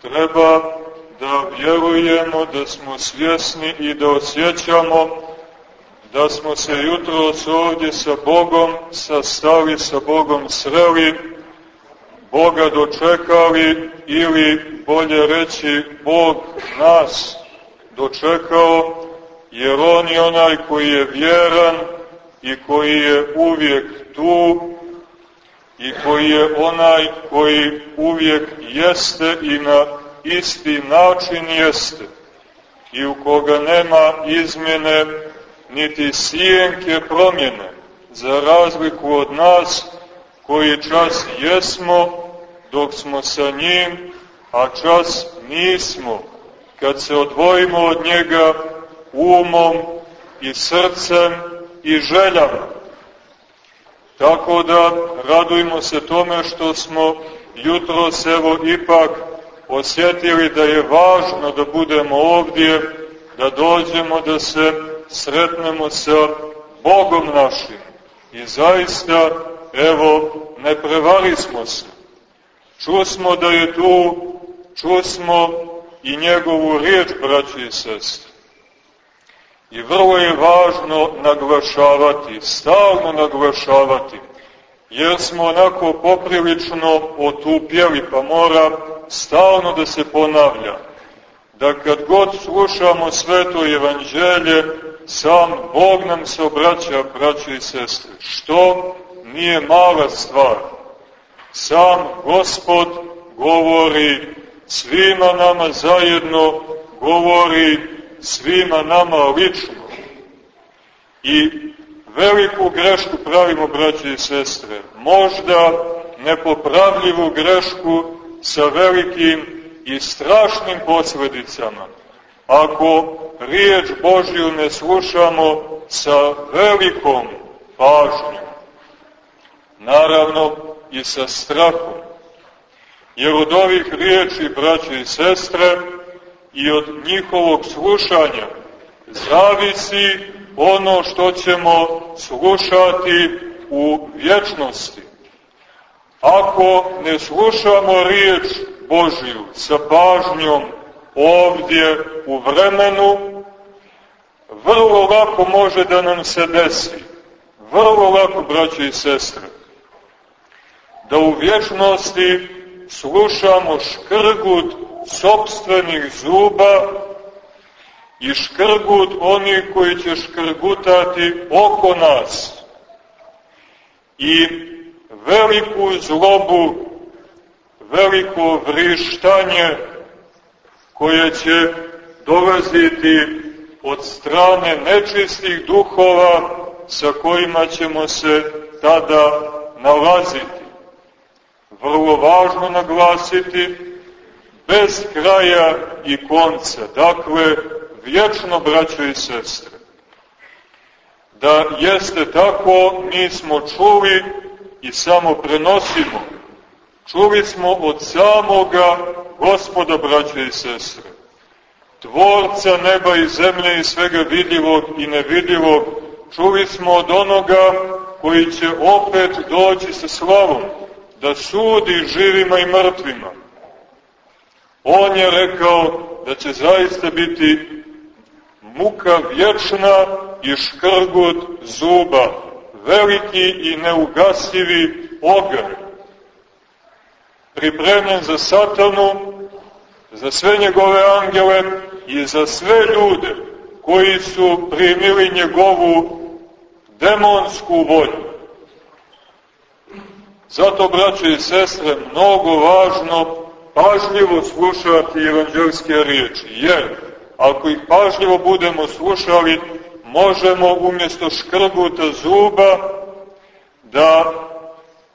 treba da vjerujemo, da smo svjesni i da osjećamo da smo se jutro ovdje sa Bogom sastali, sa Bogom sreli, Boga dočekali ili bolje reći Bog nas dočekao, jer On je onaj koji je vjeran i koji je uvijek tu i koji je onaj koji uvijek jeste i na isti način jeste i u koga nema izmjene niti sijenke promjene, za razliku od nas koji čas jesmo dok smo sa njim, a čas nismo, kad se odvojimo od njega umom i srcem i željama. Tako da radujmo se tome što smo jutro evo ipak osjetili da je važno da budemo ovdje, da dođemo da se sretnemo sa Bogom našim. I zaista, evo, ne prevari smo se. Čusmo da je tu, čusmo i njegovu riječ, braći i sestri. I vrlo je važno naglašavati, stalno naglašavati, jer smo onako poprilično otupjeli, pa mora stalno da se ponavlja, da kad god slušamo sveto evanđelje, sam Bog nam se obraća, braći i sestre, što nije mala stvar. Sam Gospod govori svima nama zajedno, govori svima nama lično. I veliku grešku pravimo, braći i sestre, možda nepopravljivu grešku sa velikim i strašnim posledicama. Ako riječ Božju ne slušamo sa velikom pažnjom, naravno i sa strahom, jer od ovih riječi, braće i sestre, i od njihovog slušanja zavisi ono što ćemo slušati u vječnosti. Ako ne slušamo riječ Božju sa pažnjom ovdje u vremenu, vrlo lako može da nam se desi, vrlo lako, braće i sestre, da u vječnosti slušamo škrgut sobstvenih zuba i škrgut onih koji će škrgutati oko nas i veliku zlobu, veliko vrištanje koje će dolaziti od strane nečistih duhova sa kojima ćemo se tada nalaziti. Vrlo važno naglasiti bez kraja i konca, dakle, vječno, braćo i sestre. Da jeste tako, mi smo čuli i samo prenosimo. Čuli smo od samoga gospoda, braćo i sestre, tvorca neba i zemlje i svega vidljivog i nevidljivog, čuli smo od onoga koji će opet doći sa slavom, da sudi živima i mrtvima, On je rekao da će zaista biti muka vječna i škrgut zuba, veliki i neugasivi ogar, pripremljen za satanu, za sve njegove angele i za sve ljude koji su primili njegovu demonsku volju. Zato, braće i sestre, mnogo važno pažljivo slušati evanđelske riječi, jer ako ih pažljivo budemo slušali, možemo umjesto škrguta zuba da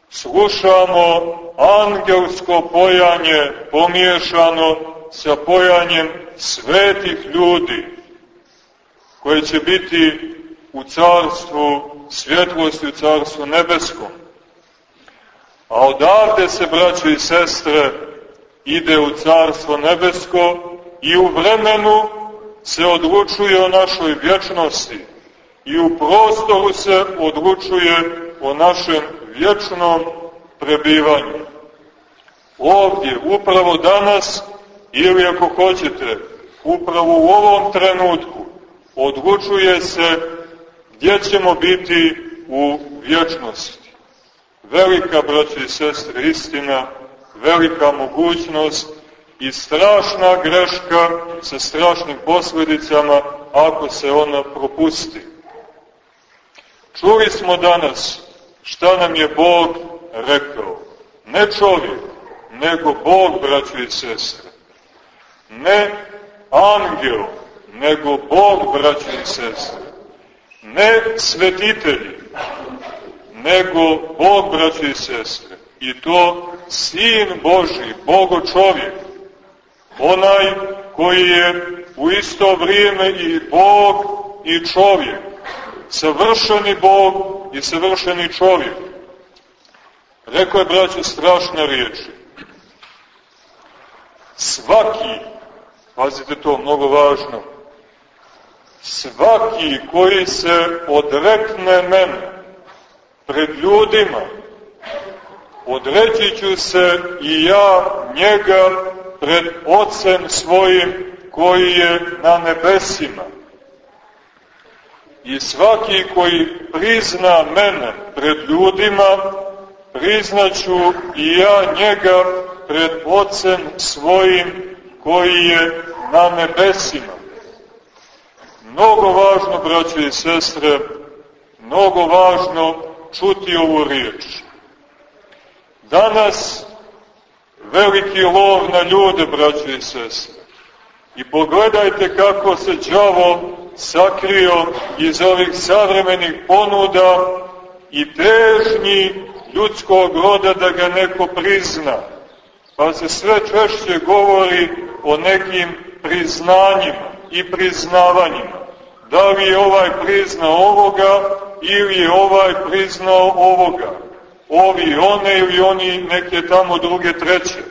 slušamo angelsko pojanje pomiješano sa pojanjem svetih ljudi, koje će biti u carstvu svjetlosti, u carstvu nebeskom. A odavde se, braćo i sestre, ide u Carstvo nebesko i u vremenu se odlučuje o našoj vječnosti i u prostoru se odlučuje o našem vječnom prebivanju. Ovdje, upravo danas, ili ako hoćete, upravo u ovom trenutku odlučuje se gdje ćemo biti u vječnosti. Velika, braći i sestre, istina, velika mogućnost i strašna greška sa strašnim posljedicama ako se ona propusti. Čuli smo danas šta nam je Bog rekao. Ne čovjek, nego Bog, braći i sestre. Ne angel, nego Bog, braći i sestre. Ne svetitelji, nego Bog, braći i sestre. I to Sin Boži, Bogo čovjek. Onaj koji je u isto vrijeme i Bog i čovjek. Savršeni Bog i savršeni čovjek. Rekao je, braće, strašne riječi. Svaki, pazite to, mnogo važno, svaki koji se odrekne mene pred ljudima, odreći ću se i ja njega pred Otcem svojim koji je na nebesima. I svaki koji prizna mene pred ljudima, priznaću i ja njega pred Otcem svojim koji je na nebesima. Mnogo važno, braće i sestre, mnogo važno čuti ovu riječ. Danas veliki lov na ljude, braće i sestre. I pogledajte kako se đavo sakrio iz ovih savremenih ponuda i težnji ljudskog roda da ga neko prizna. Pa se sve češće govori o nekim priznanjima i priznavanjima. Da li je ovaj priznao ovoga ili je ovaj priznao ovoga. Ovi one ili oni neke tamo druge treće.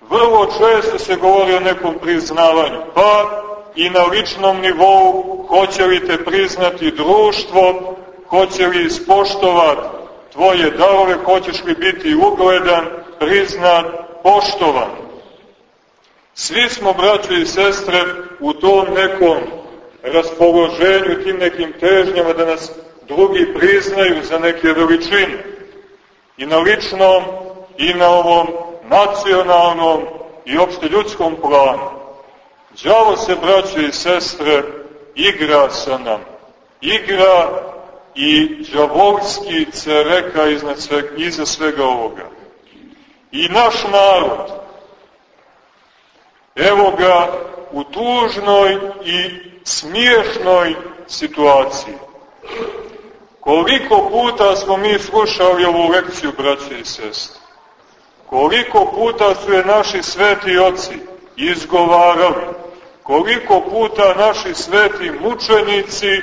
Vrlo često se govori o nekom priznavanju. Pa i na ličnom nivou hoće li te priznati društvo, hoće li ispoštovati tvoje darove, hoćeš li biti ugledan, priznat, poštovan. Svi smo, braćo i sestre, u tom nekom raspoloženju, tim nekim težnjama da nas drugi priznaju za neke veličine. I na ličnom, i na ovom nacionalnom i opšte ljudskom planu. Đavo se, braćo i sestre, igra sa nam. Igra i džavolski cereka iznad sve, iza svega ovoga. I naš narod, evo ga u tužnoj i smiješnoj situaciji. Koliko puta smo mi slušali ovu lekciju, braće i sestre? Koliko puta su je naši sveti oci izgovarali? Koliko puta naši sveti mučenici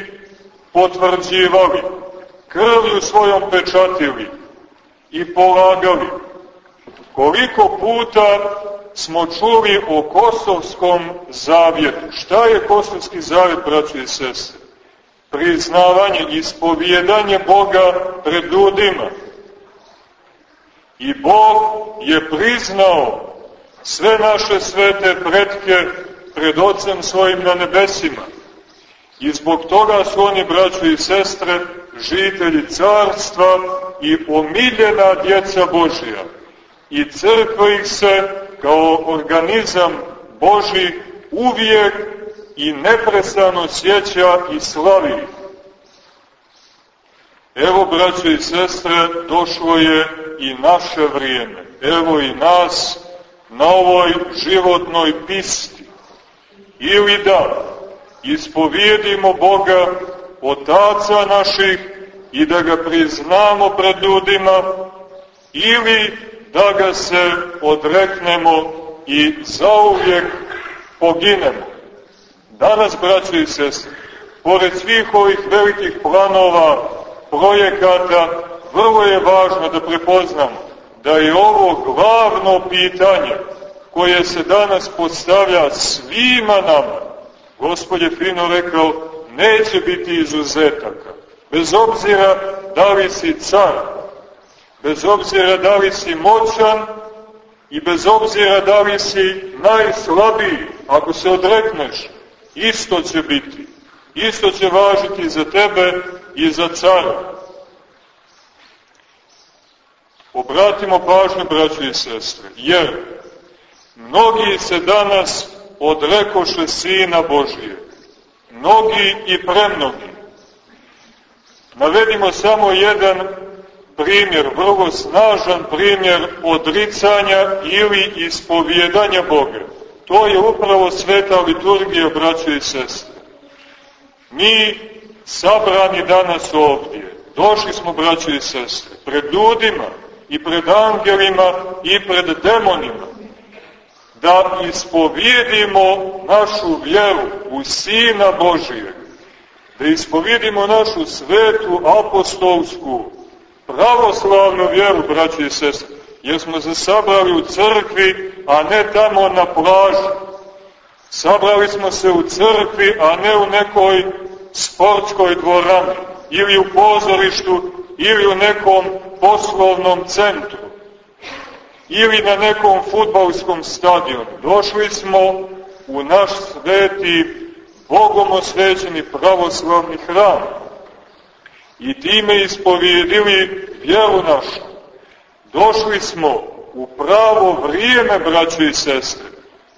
potvrđivali, krvlju svojom pečatili i polagali? Koliko puta smo čuli o Kosovskom zavjetu. Šta je Kosovski zavjet, braći i sestre? Priznavanje, ispovjedanje Boga pred ljudima. I Bog je priznao sve naše svete pretke pred Otcem svojim na nebesima. I zbog toga su oni, braći i sestre, žitelji carstva i omiljena djeca Božija. I crkva ih se kao organizam Boži uvijek i neprestano sjeća i slavi. Evo, braće i sestre, došlo je i naše vrijeme. Evo i nas na ovoj životnoj pisti. Ili da ispovijedimo Boga, Otaca naših, i da ga priznamo pred ljudima, ili da ga se odreknemo i zauvijek poginemo. Danas, braći i sestri, pored svih ovih velikih planova, projekata, vrlo je važno da prepoznamo da je ovo glavno pitanje koje se danas postavlja svima nama. Gospod je fino rekao, neće biti izuzetaka. Bez obzira da li si car, bez obzira da li si moćan I bez obzira da li si najslabiji, ako se odrekneš, isto će biti. Isto će važiti za tebe i za cara. Obratimo pažnju, braći i sestre, jer mnogi se danas odrekoše Sina Božije. Mnogi i premnogi. Navedimo samo jedan primjer, vrlo snažan primjer odricanja ili ispovjedanja Boga. To je upravo sveta liturgija, braće i sestre. Mi, sabrani danas ovdje, došli smo, braće i sestre, pred ljudima i pred angelima i pred demonima, da ispovjedimo našu vjeru u Sina Božijeg, da ispovjedimo našu svetu apostolsku, pravoslavnu vjeru, braći i sestre, jer smo se sabrali u crkvi, a ne tamo na plaži. Sabrali smo se u crkvi, a ne u nekoj sportskoj dvorani, ili u pozorištu, ili u nekom poslovnom centru, ili na nekom futbalskom stadionu. Došli smo u naš sveti, Bogom osvećeni pravoslavni hram i time ispovjedili vjeru našu. Došli smo u pravo vrijeme, braće i sestre.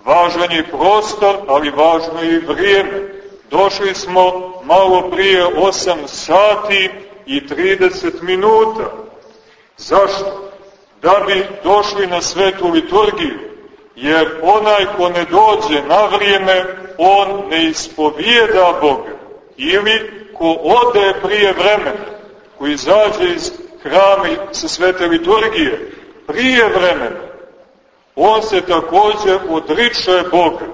Važan je prostor, ali važno je i vrijeme. Došli smo malo prije 8 sati i 30 minuta. Zašto? Da bi došli na svetu liturgiju. Jer onaj ko ne dođe na vrijeme, on ne ispovijeda Boga. Ili ko ode prije vremena, ko izađe iz hrama sa svete liturgije, prije vremena, on se takođe odriče Boga.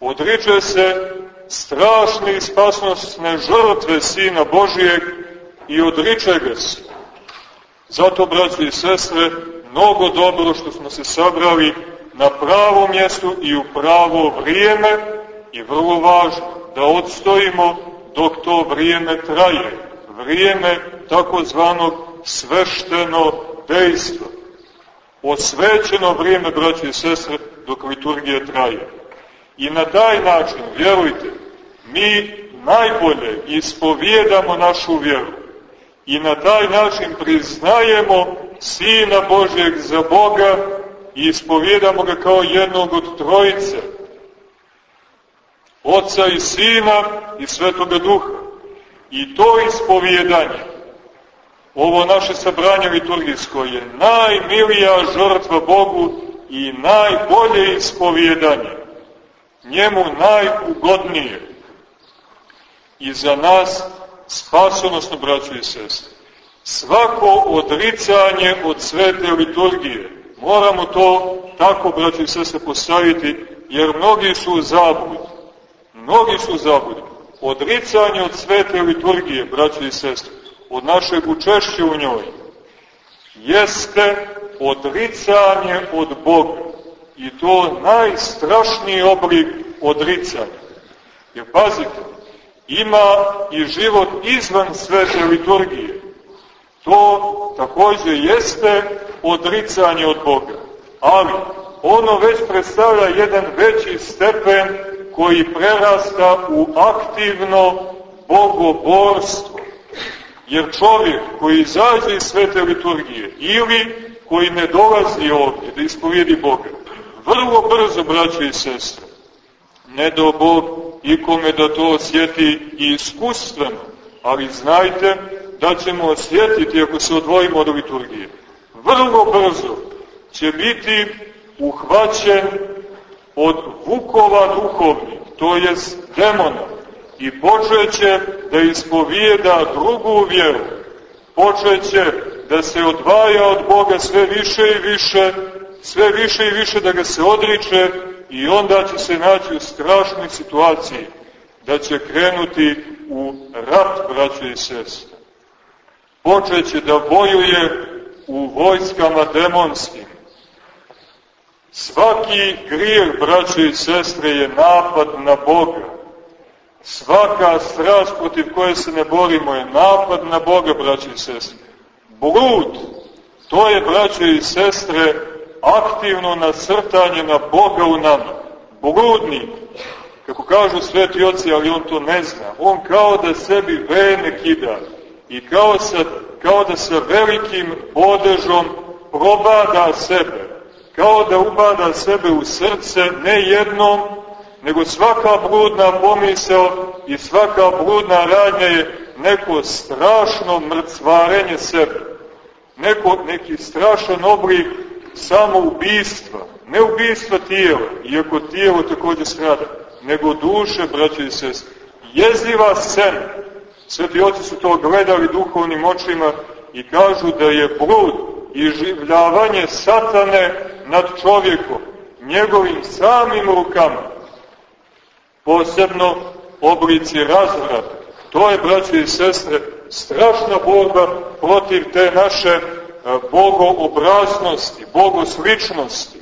Odriče se strašne i spasnostne žrtve Sina Božijeg i odriče ga se. Zato, braći i sestre, mnogo dobro što smo se sabrali na pravo mjestu i u pravo vrijeme i vrlo važno da odstojimo dok to vrijeme traje. Vrijeme takozvanog svešteno dejstva. Osvećeno vrijeme, braći i sestre, dok liturgija traje. I na taj način, vjerujte, mi najbolje ispovjedamo našu vjeru i na taj način priznajemo Sina Božeg za Boga i ispovjedamo ga kao jednog od trojice, Oca i Sina i Svetoga Duha. I to ispovjedanje, ovo naše sabranje liturgijsko je najmilija žrtva Bogu i najbolje ispovjedanje, njemu najugodnije. I za nas spasonosno, braćo i sestre. Svako odricanje od svete liturgije, moramo to tako, braćo i sestre, postaviti, jer mnogi su u zabudi. Mnogi su u. Odricanje od svete liturgije, braćo i sestre, od našeg učešća u njoj, jeste odricanje od Boga. I to najstrašniji oblik odricanja. Jer pazite, ima i život izvan svete liturgije. To takođe jeste odricanje od Boga. Ali ono već predstavlja jedan veći stepen koji prerasta u aktivno bogoborstvo. Jer čovjek koji izađe iz svete liturgije ili koji ne dolazi ovdje da ispovijedi Boga, vrlo brzo, braće i sestre, ne do Bog ikome da to osjeti i iskustveno, ali znajte da ćemo osjetiti ako se odvojimo od liturgije. Vrlo brzo će biti uhvaćen od vukova duhovnih, to jest demona, i počeće da ispovijeda drugu vjeru, počeće da se odvaja od Boga sve više i više, sve više i više da ga se odriče i onda će se naći u strašnoj situaciji da će krenuti u rat, braće i sestre. Počeće da bojuje u vojskama demonskim. Svaki grijeh, braće i sestre, je napad na Boga. Svaka strast protiv koje se ne borimo je napad na Boga, braće i sestre. Blud, to je, braće i sestre, aktivno nasrtanje na Boga u nama. Bludnik, kako kažu sveti oci, ali on to ne zna. On kao da sebi vene kida i kao, sa, kao da sa velikim podežom probada sebe. Kao da ubada sebe u srce ne jednom, nego svaka bludna pomisao i svaka bludna radnja je neko strašno mrcvarenje sebe. Neko, neki strašan oblik samoubistva. Ne ubistva tijela, iako tijelo takođe strada, nego duše, braće i sestre. Jeziva scena. Sveti oci su to gledali duhovnim očima i kažu da je blud i življavanje satane nad čovjekom, njegovim samim rukama, posebno oblici razvrata. To je, braće i sestre, strašna borba protiv te naše e, bogoobraznosti, bogosličnosti.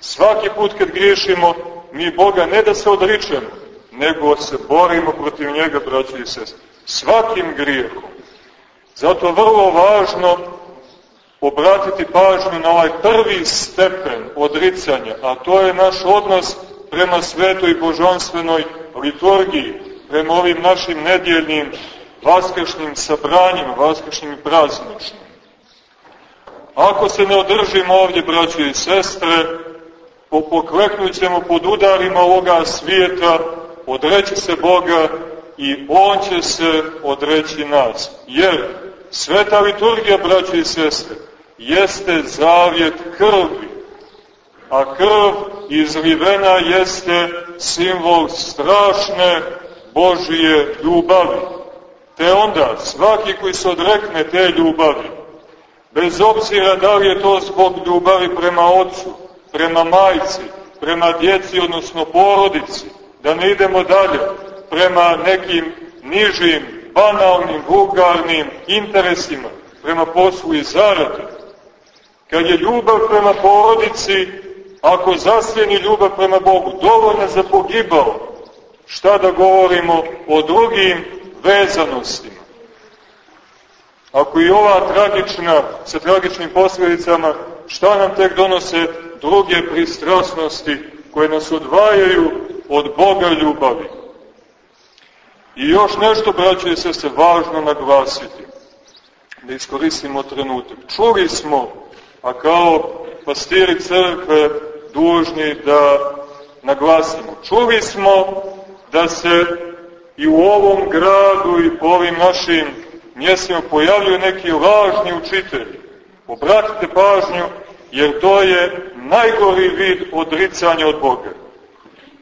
Svaki put kad griješimo, mi Boga ne da se odričemo, nego se borimo protiv njega, braće i sestre. Svakim grijehom. Zato vrlo važno obratiti pažnju na ovaj prvi stepen odricanja, a to je naš odnos prema svetoj božanstvenoj liturgiji, prema ovim našim nedjeljnim vaskršnjim sabranjima, vaskršnjim i prazničnim. Ako se ne održimo ovdje, braće i sestre, pokleknut ćemo pod udarima ovoga svijeta, odreći se Boga i On će se odreći nas. Jer sveta liturgija, braće i sestre, jeste zavjet krvi, a krv izlivena jeste simbol strašne Božije ljubavi. Te onda svaki koji se odrekne te ljubavi, bez obzira da li je to zbog ljubavi prema ocu, prema majci, prema djeci, odnosno porodici, da ne idemo dalje, prema nekim nižim, banalnim, vulgarnim interesima, prema poslu i zaradi. Kad je ljubav prema porodici, ako zasljeni ljubav prema Bogu, dovoljna za pogibao, šta da govorimo o drugim vezanostima. Ako i ova tragična, sa tragičnim posljedicama, šta nam tek donose druge pristrasnosti koje nas odvajaju od Boga ljubavi. I još nešto, braće i sese, važno naglasiti, da iskoristimo trenutak. Čuli smo, a kao pastiri crkve dužni da naglasimo, čuli smo da se i u ovom gradu i po ovim našim mjestima pojavljuju neki lažni učitelji. Obratite pažnju, jer to je najgori vid odricanja od Boga.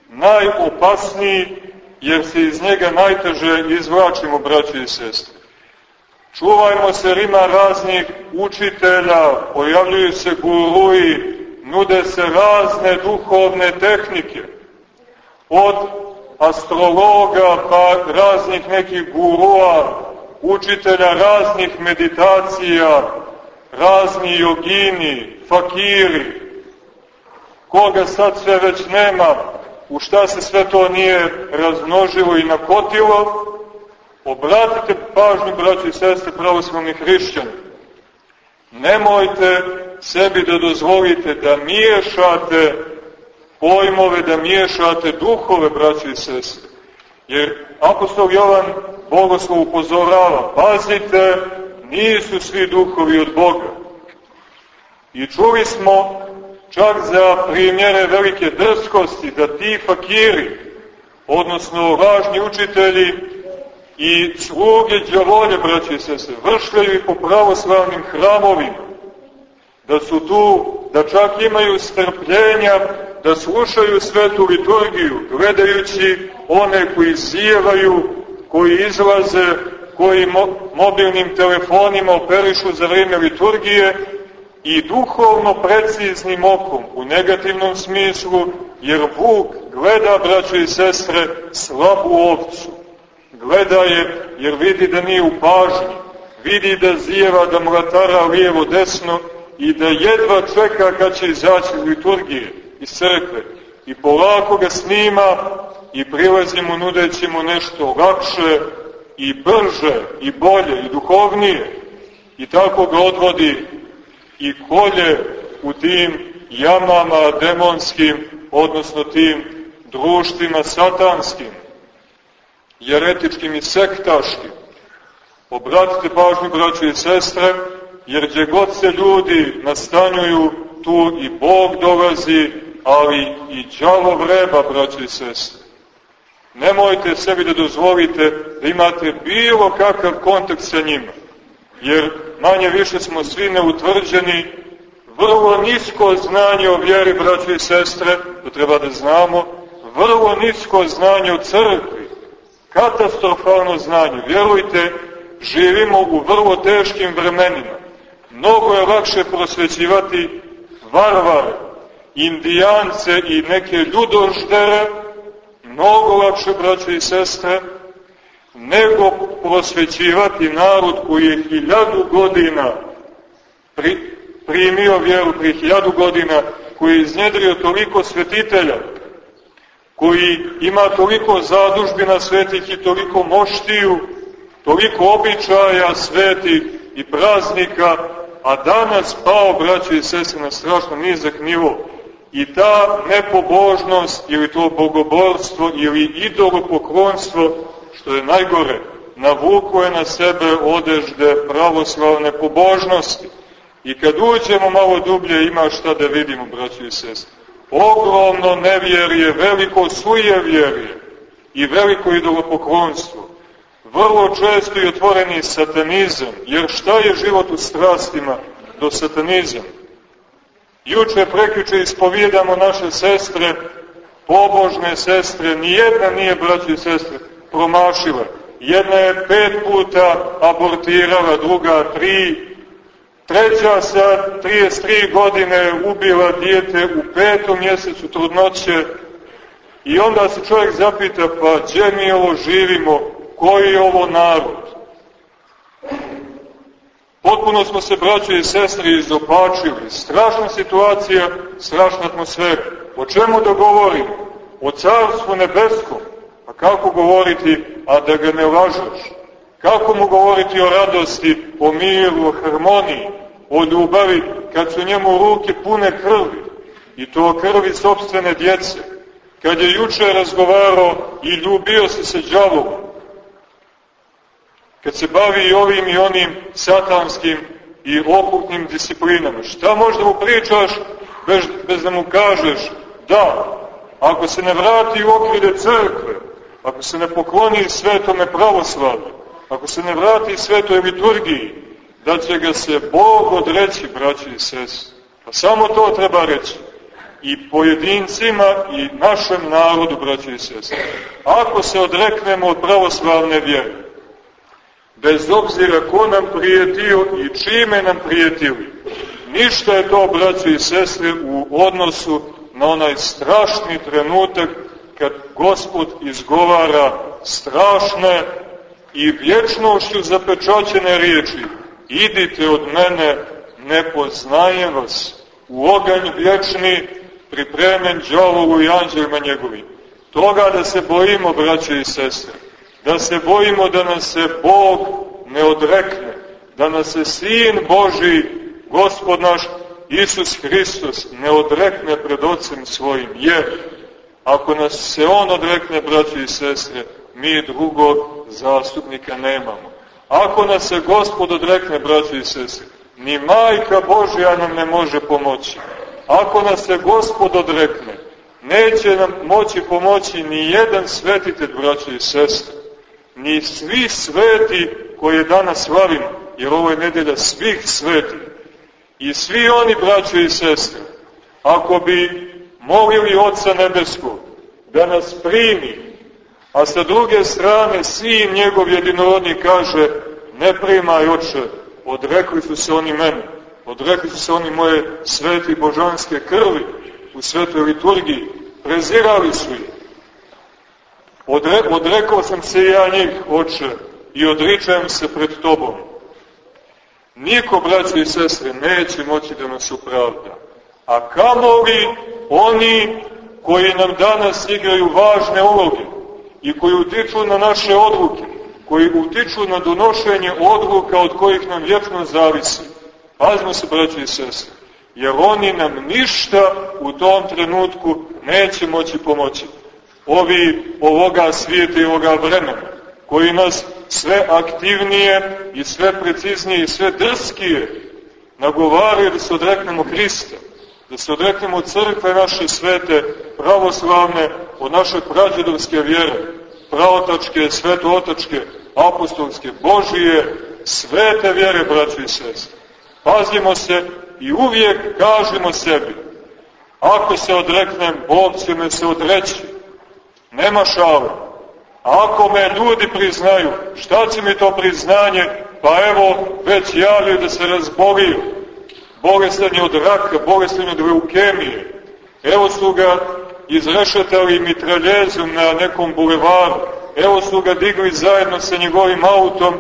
Najopasniji, jer se iz njega najteže izvlačimo, braći i sestre. Čuvajmo se, rima raznih učitelja, pojavljuju se guruji, nude se razne duhovne tehnike. Od astrologa, pa raznih nekih gurua, učitelja raznih meditacija, razni jogini, fakiri, koga sad sve već nema, u šta se sve to nije razmnožilo i nakotilo, obratite pažnju, braći i sestre, pravoslavni hrišćani. Nemojte sebi da dozvolite da miješate pojmove, da miješate duhove, braći i sestre. Jer apostol Jovan Bogoslov upozorava, pazite, nisu svi duhovi od Boga. I čuli smo čak za primjere velike drskosti da ti fakiri, odnosno važni učitelji i sluge džavolje, braći i sestre, vršljaju i po pravoslavnim hramovima, da su tu, da čak imaju strpljenja da slušaju svetu liturgiju, gledajući one koji zijevaju, koji izlaze, koji mo mobilnim telefonima operišu za vreme liturgije i duhovno preciznim okom, u negativnom smislu, jer Bog gleda, braćo i sestre, slabu ovcu. Gleda je jer vidi da nije u pažnji, vidi da zijeva, da mlatara lijevo desno i da jedva čeka kad će izaći liturgije iz crkve i polako ga snima i prilazimo nudeći mu nešto lakše i brže i bolje i duhovnije. I tako ga odvodi i kolje u tim jamama demonskim, odnosno tim društvima satanskim, jeretičkim i sektaškim. Obratite pažnju, braćo i sestre, jer gdje god se ljudi nastanjuju, tu i Bog dolazi, ali i džavo vreba, braćo i sestre. Nemojte sebi da dozvolite da imate bilo kakav kontakt sa njima, jer manje više smo svi neutvrđeni, vrlo nisko znanje o vjeri, braćo i sestre, to treba da znamo, vrlo nisko znanje o crkvi, katastrofalno znanje. Vjerujte, živimo u vrlo teškim vremenima. Mnogo je lakše prosvećivati varvare, indijance i neke ljudoždere, mnogo lakše, braće i sestre, nego prosvećivati narod koji je hiljadu godina pri, primio vjeru, pri hiljadu godina, koji je iznjedrio toliko svetitelja, koji ima toliko zadužbina svetih i toliko moštiju, toliko običaja svetih i praznika, a danas pao, braće i sestre, na strašno nizak nivo. I ta nepobožnost, ili to bogoborstvo, ili idolopoklonstvo, što je najgore, navukuje na sebe odežde pravoslavne pobožnosti. I kad uđemo malo dublje, ima šta da vidimo, braće i sestre. Ogromno nevjerje, veliko sujevjerje i veliko idolopoklonstvo vrlo često i otvoreni satanizam, jer šta je život u strastima do satanizam? Juče prekjuče ispovijedamo naše sestre, pobožne sestre, nijedna nije, braći i sestre, promašila. Jedna je pet puta abortirala, druga tri, treća sa 33 godine ubila dijete u petom mjesecu trudnoće i onda se čovjek zapita, pa gdje mi ovo živimo, koji je ovo narod? Potpuno smo se, braće i sestre, izopačili. Strašna situacija, strašna atmosfera. O čemu da govorimo? O carstvu nebeskom. A kako govoriti, a da ga ne lažeš? Kako mu govoriti o radosti, o miru, o harmoniji, o ljubavi, kad su njemu ruke pune krvi? I to krvi sobstvene djece. Kad je juče razgovarao i ljubio se sa džavom, kad se bavi i ovim i onim satanskim i okultnim disciplinama. Šta možda mu pričaš bez, bez da mu kažeš da, ako se ne vrati u okvire crkve, ako se ne pokloni svetome pravoslavlju, ako se ne vrati svetoj liturgiji, da će ga se Bog odreći, braći i sest. Pa samo to treba reći. I pojedincima i našem narodu, braći i sest. Ako se odreknemo od pravoslavne vjere, bez obzira ko nam prijetio i čime nam prijetili. Ništa je to, braći i sestre, u odnosu na onaj strašni trenutak kad Gospod izgovara strašne i vječnošću zapečaćene riječi. Idite od mene, ne poznajem vas. U oganj vječni pripremen džavovu i anđelima njegovim. Toga da se bojimo, braće i sestre da se bojimo da nas se Bog ne odrekne, da nas se Sin Boži, Gospod naš, Isus Hristos, ne odrekne pred Otcem svojim, jer ako nas se On odrekne, braći i sestre, mi drugog zastupnika nemamo. Ako nas se Gospod odrekne, braći i sestre, ni majka Božja nam ne može pomoći. Ako nas se Gospod odrekne, neće nam moći pomoći ni jedan svetitelj, braći i sestre ni svi sveti koje danas slavimo, jer ovo je nedelja svih sveti, i svi oni, braćo i sestre, ako bi molili Otca Nebeskog da nas primi, a sa druge strane sin njegov jedinorodni kaže ne primaj oče, odrekli su se oni mene, odrekli su se oni moje sveti božanske krvi u svetoj liturgiji, prezirali su ih, Odre, odrekao sam se ja njih, oče, i odričajem se pred tobom. Niko, braći i sestre, neće moći da nas upravda. A kamoli oni koji nam danas igraju važne uloge i koji utiču na naše odluke, koji utiču na donošenje odluka od kojih nam vječno zavisi. Pazimo se, braći i sestre. jer oni nam ništa u tom trenutku neće moći pomoći. Ovi ovoga svijeta i ovoga vremena, koji nas sve aktivnije i sve preciznije i sve drskije nagovaraju da se odreknemo Hrista, da se odreknemo crkve naše svete, pravoslavne, od naše prađedovske vjere, pravotačke, svetootačke, apostolske, Božije, svete vjere, braći i sestre. Pazimo se i uvijek kažemo sebi, ako se odreknem, Bog će me se odreći. Nema šale. Ako me ljudi priznaju, šta će mi to priznanje? Pa evo, već javljaju da se razboliju. Bolestan je od raka, bolestan od leukemije. Evo su ga izrešetali mitraljezom na nekom bulevaru. Evo su ga digli zajedno sa njegovim autom.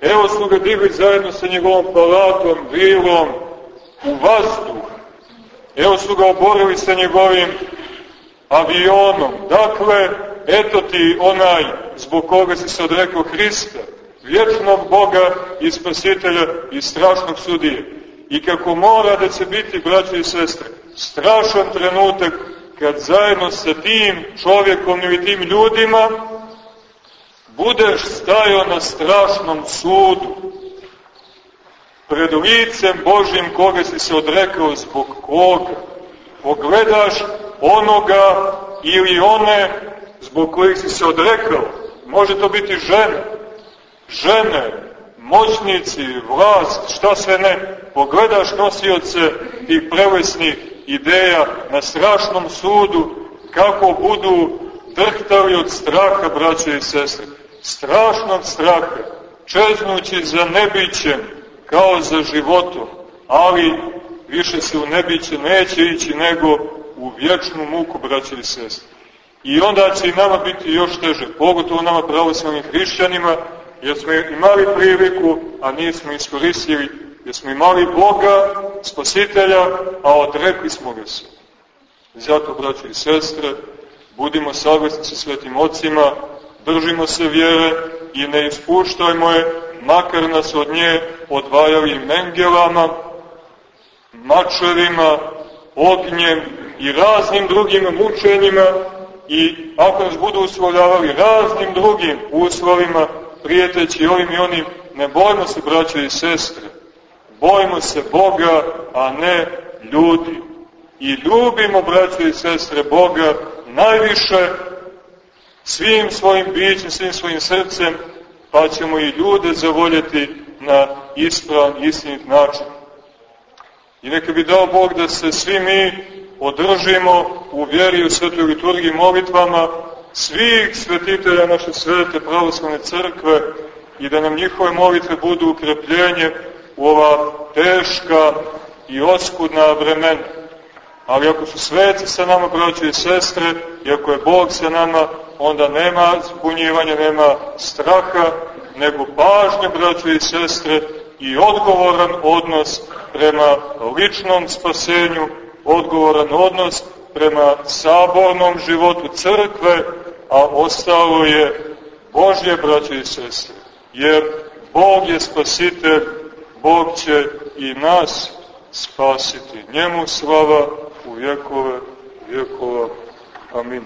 Evo su ga digli zajedno sa njegovom palatom, vilom, u vazduh. Evo su ga oborili sa njegovim avionom. Dakle, eto ti onaj zbog koga si se odrekao Hrista, vječnog Boga i spasitelja i strašnog sudije. I kako mora da će biti, braće i sestre, strašan trenutak kad zajedno sa tim čovjekom ili tim ljudima budeš stajao na strašnom sudu pred licem Božim koga si se odrekao zbog koga. Pogledaš onoga ili one zbog kojih si se odrekao. Može to biti žene, žene, moćnici, vlast, šta sve ne. Pogledaš nosioce tih prevesnih ideja na strašnom sudu, kako budu drhtali od straha, braće i sestre. Strašnog straha, čeznući za nebićem, kao za životom, ali više se u nebiće neće ići nego u vječnu muku, braće i sestre. I onda će i nama biti još teže, pogotovo nama pravoslavnim hrišćanima, jer smo imali priliku, a nismo iskoristili, jer smo imali Boga, spasitelja, a odrekli smo ga se. Zato, braće i sestre, budimo saglasni sa svetim ocima, držimo se vjere i ne ispuštajmo je, makar nas od nje odvajali mengelama, mačevima, ognjem i raznim drugim mučenjima i ako nas budu uslovljavali raznim drugim uslovima, prijeteći ovim i onim, ne bojmo se, braće i sestre, bojmo se Boga, a ne ljudi. I ljubimo, braće i sestre, Boga najviše svim svojim bićem, svim svojim srcem, pa ćemo i ljude zavoljeti na ispravan, istinit način. I neka bi dao Bog da se svi mi održimo u vjeri u svetoj liturgiji molitvama svih svetitelja naše svete pravoslavne crkve i da nam njihove molitve budu ukrepljenje u ova teška i oskudna vremena. Ali ako su sveci sa nama, braće i sestre, i ako je Bog sa nama, onda nema zbunjivanja, nema straha, nego pažnje, braće i sestre, i odgovoran odnos prema ličnom spasenju, odgovoran odnos prema sabornom životu crkve, a ostalo je Božje, braće i sestre. Jer Bog je spasitelj, Bog će i nas spasiti. Njemu slava u vjekove vjekova. Amin.